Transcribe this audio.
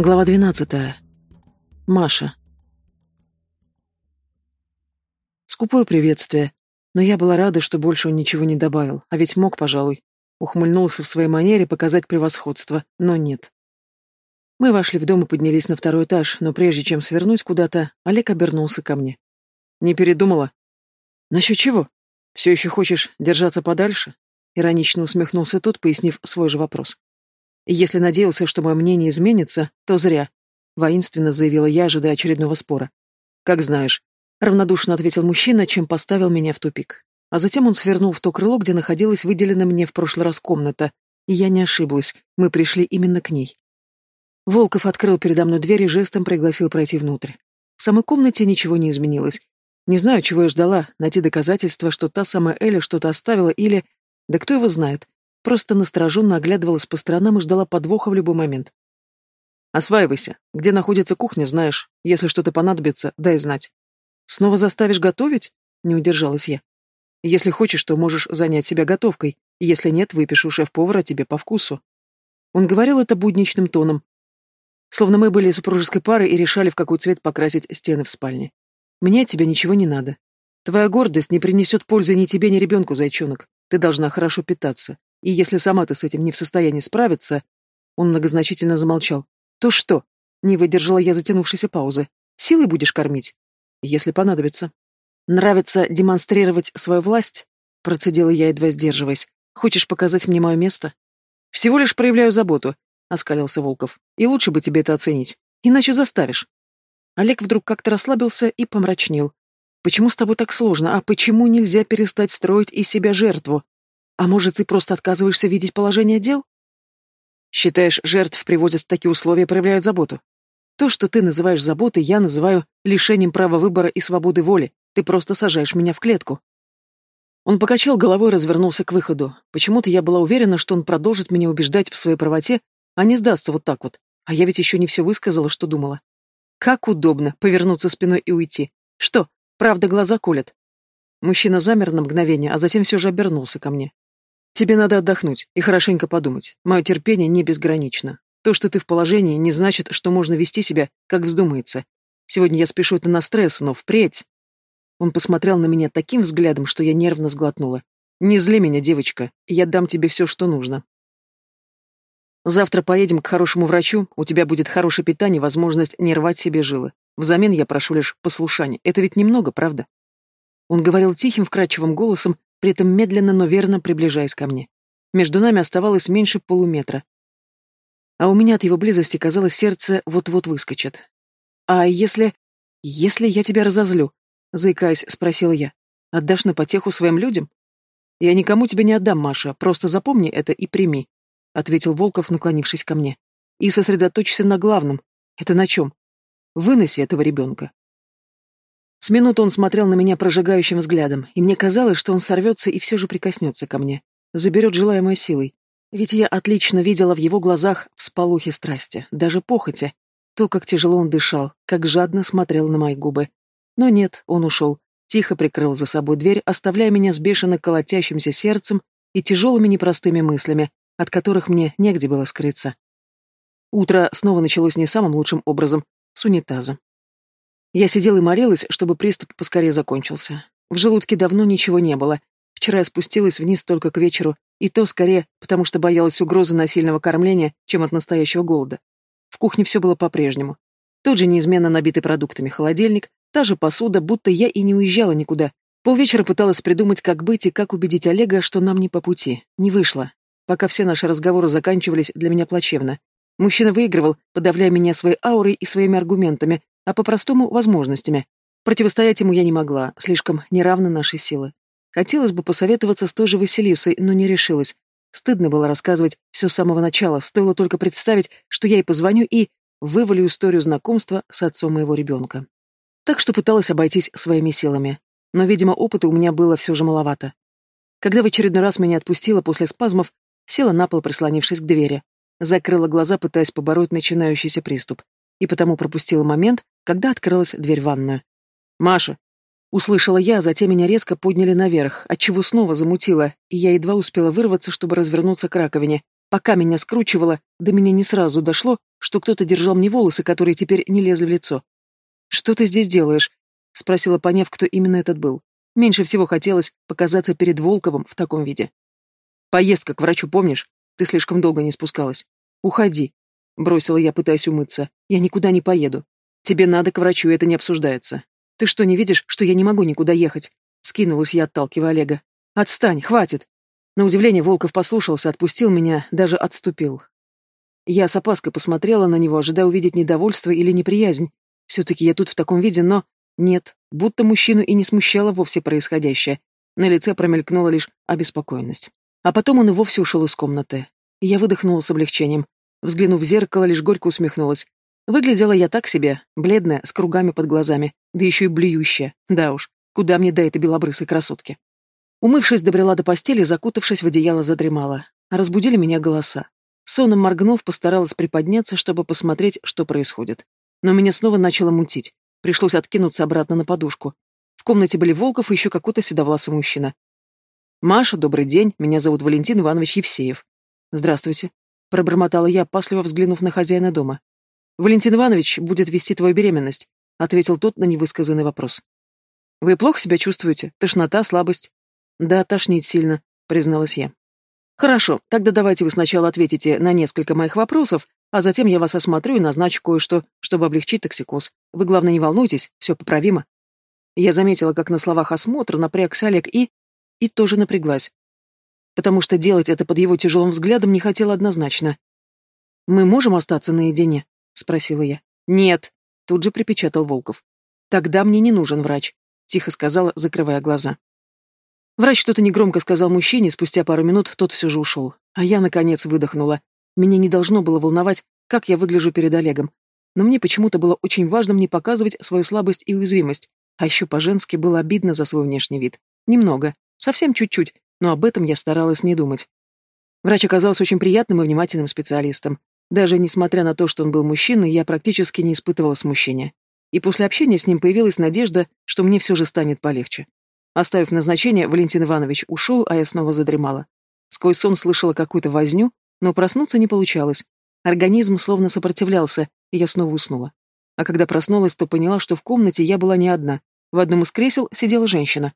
Глава двенадцатая. Маша. Скупое приветствие, но я была рада, что больше он ничего не добавил, а ведь мог, пожалуй. Ухмыльнулся в своей манере показать превосходство, но нет. Мы вошли в дом и поднялись на второй этаж, но прежде чем свернуть куда-то, Олег обернулся ко мне. «Не передумала?» «Насчет чего? Все еще хочешь держаться подальше?» Иронично усмехнулся тот, пояснив свой же вопрос. «Если надеялся, что мое мнение изменится, то зря», — воинственно заявила я, ожидая очередного спора. «Как знаешь», — равнодушно ответил мужчина, чем поставил меня в тупик. А затем он свернул в то крыло, где находилась выделена мне в прошлый раз комната, и я не ошиблась, мы пришли именно к ней. Волков открыл передо мной дверь и жестом пригласил пройти внутрь. В самой комнате ничего не изменилось. Не знаю, чего я ждала, найти доказательства, что та самая Эля что-то оставила или... Да кто его знает. Просто настороженно оглядывалась по сторонам и ждала подвоха в любой момент. «Осваивайся. Где находится кухня, знаешь. Если что-то понадобится, дай знать». «Снова заставишь готовить?» — не удержалась я. «Если хочешь, то можешь занять себя готовкой. Если нет, выпишу шеф-повара тебе по вкусу». Он говорил это будничным тоном, Словно мы были супружеской парой и решали, в какой цвет покрасить стены в спальне. Мне от тебя ничего не надо. Твоя гордость не принесет пользы ни тебе, ни ребенку, зайчонок. Ты должна хорошо питаться. И если сама ты с этим не в состоянии справиться...» Он многозначительно замолчал. «То что?» Не выдержала я затянувшейся паузы. «Силой будешь кормить?» «Если понадобится». «Нравится демонстрировать свою власть?» Процедила я, едва сдерживаясь. «Хочешь показать мне мое место?» «Всего лишь проявляю заботу. — оскалился Волков. «И лучше бы тебе это оценить. Иначе заставишь». Олег вдруг как-то расслабился и помрачнел. «Почему с тобой так сложно? А почему нельзя перестать строить из себя жертву? А может, ты просто отказываешься видеть положение дел?» «Считаешь, жертв приводят в такие условия и проявляют заботу? То, что ты называешь заботой, я называю лишением права выбора и свободы воли. Ты просто сажаешь меня в клетку». Он покачал головой и развернулся к выходу. Почему-то я была уверена, что он продолжит меня убеждать в своей правоте, а не сдастся вот так вот. А я ведь еще не все высказала, что думала. Как удобно повернуться спиной и уйти. Что, правда глаза колят? Мужчина замер на мгновение, а затем все же обернулся ко мне. Тебе надо отдохнуть и хорошенько подумать. Мое терпение не безгранично. То, что ты в положении, не значит, что можно вести себя, как вздумается. Сегодня я спешу это на стресс, но впредь... Он посмотрел на меня таким взглядом, что я нервно сглотнула. «Не зли меня, девочка, я дам тебе все, что нужно. Завтра поедем к хорошему врачу, у тебя будет хорошее питание, возможность не рвать себе жилы. Взамен я прошу лишь послушания. Это ведь немного, правда? Он говорил тихим, вкрадчивым голосом, при этом медленно, но верно приближаясь ко мне. Между нами оставалось меньше полуметра. А у меня от его близости, казалось, сердце вот-вот выскочит. «А если... если я тебя разозлю?» — заикаясь, спросила я. «Отдашь на потеху своим людям?» «Я никому тебя не отдам, Маша, просто запомни это и прими ответил Волков, наклонившись ко мне. И сосредоточься на главном. Это на чем? Выноси этого ребенка. С минуты он смотрел на меня прожигающим взглядом, и мне казалось, что он сорвется и все же прикоснется ко мне, заберет желаемой силой. Ведь я отлично видела в его глазах всполохи страсти, даже похоти, то, как тяжело он дышал, как жадно смотрел на мои губы. Но нет, он ушел, тихо прикрыл за собой дверь, оставляя меня с бешено колотящимся сердцем и тяжелыми непростыми мыслями, от которых мне негде было скрыться. Утро снова началось не самым лучшим образом, с унитаза. Я сидела и молилась, чтобы приступ поскорее закончился. В желудке давно ничего не было. Вчера я спустилась вниз только к вечеру, и то скорее, потому что боялась угрозы насильного кормления, чем от настоящего голода. В кухне все было по-прежнему. Тот же неизменно набитый продуктами холодильник, та же посуда, будто я и не уезжала никуда. Полвечера пыталась придумать, как быть и как убедить Олега, что нам не по пути. Не вышло пока все наши разговоры заканчивались для меня плачевно. Мужчина выигрывал, подавляя меня своей аурой и своими аргументами, а по-простому возможностями. Противостоять ему я не могла, слишком неравны наши силы. Хотелось бы посоветоваться с той же Василисой, но не решилась. Стыдно было рассказывать все с самого начала, стоило только представить, что я ей позвоню и вывалю историю знакомства с отцом моего ребенка. Так что пыталась обойтись своими силами. Но, видимо, опыта у меня было все же маловато. Когда в очередной раз меня отпустила после спазмов, Села на пол, прислонившись к двери. Закрыла глаза, пытаясь побороть начинающийся приступ. И потому пропустила момент, когда открылась дверь ванную. «Маша!» Услышала я, затем меня резко подняли наверх, отчего снова замутило, и я едва успела вырваться, чтобы развернуться к раковине. Пока меня скручивало, до меня не сразу дошло, что кто-то держал мне волосы, которые теперь не лезли в лицо. «Что ты здесь делаешь?» — спросила, поняв, кто именно этот был. Меньше всего хотелось показаться перед Волковым в таком виде. «Поездка к врачу, помнишь? Ты слишком долго не спускалась. Уходи», — бросила я, пытаясь умыться. «Я никуда не поеду. Тебе надо к врачу, это не обсуждается. Ты что, не видишь, что я не могу никуда ехать?» Скинулась я, отталкивая Олега. «Отстань, хватит!» На удивление Волков послушался, отпустил меня, даже отступил. Я с опаской посмотрела на него, ожидая увидеть недовольство или неприязнь. Все-таки я тут в таком виде, но... Нет, будто мужчину и не смущало вовсе происходящее. На лице промелькнула лишь обеспокоенность. А потом он и вовсе ушел из комнаты. Я выдохнула с облегчением. Взглянув в зеркало, лишь горько усмехнулась. Выглядела я так себе, бледная, с кругами под глазами, да еще и блюющая. Да уж, куда мне до этой белобрысой красотки. Умывшись, добрела до постели, закутавшись в одеяло, задремала. Разбудили меня голоса. Соном моргнув, постаралась приподняться, чтобы посмотреть, что происходит. Но меня снова начало мутить. Пришлось откинуться обратно на подушку. В комнате были Волков и еще какой-то седовласый мужчина. «Маша, добрый день. Меня зовут Валентин Иванович Евсеев». «Здравствуйте», — пробормотала я, опасливо взглянув на хозяина дома. «Валентин Иванович будет вести твою беременность», — ответил тот на невысказанный вопрос. «Вы плохо себя чувствуете? Тошнота, слабость?» «Да, тошнит сильно», — призналась я. «Хорошо, тогда давайте вы сначала ответите на несколько моих вопросов, а затем я вас осмотрю и назначу кое-что, чтобы облегчить токсикоз. Вы, главное, не волнуйтесь, все поправимо. Я заметила, как на словах осмотр напрягся Олег и... и тоже напряглась. Потому что делать это под его тяжелым взглядом не хотела однозначно. «Мы можем остаться наедине?» — спросила я. «Нет», — тут же припечатал Волков. «Тогда мне не нужен врач», — тихо сказала, закрывая глаза. Врач что-то негромко сказал мужчине, спустя пару минут тот все же ушел. А я, наконец, выдохнула. Меня не должно было волновать, как я выгляжу перед Олегом. Но мне почему-то было очень важно мне показывать свою слабость и уязвимость. А еще по-женски было обидно за свой внешний вид. Немного. Совсем чуть-чуть. Но об этом я старалась не думать. Врач оказался очень приятным и внимательным специалистом. Даже несмотря на то, что он был мужчиной, я практически не испытывала смущения. И после общения с ним появилась надежда, что мне все же станет полегче. Оставив назначение, Валентин Иванович ушел, а я снова задремала. Сквозь сон слышала какую-то возню, но проснуться не получалось. Организм словно сопротивлялся, и я снова уснула. А когда проснулась, то поняла, что в комнате я была не одна. В одном из кресел сидела женщина.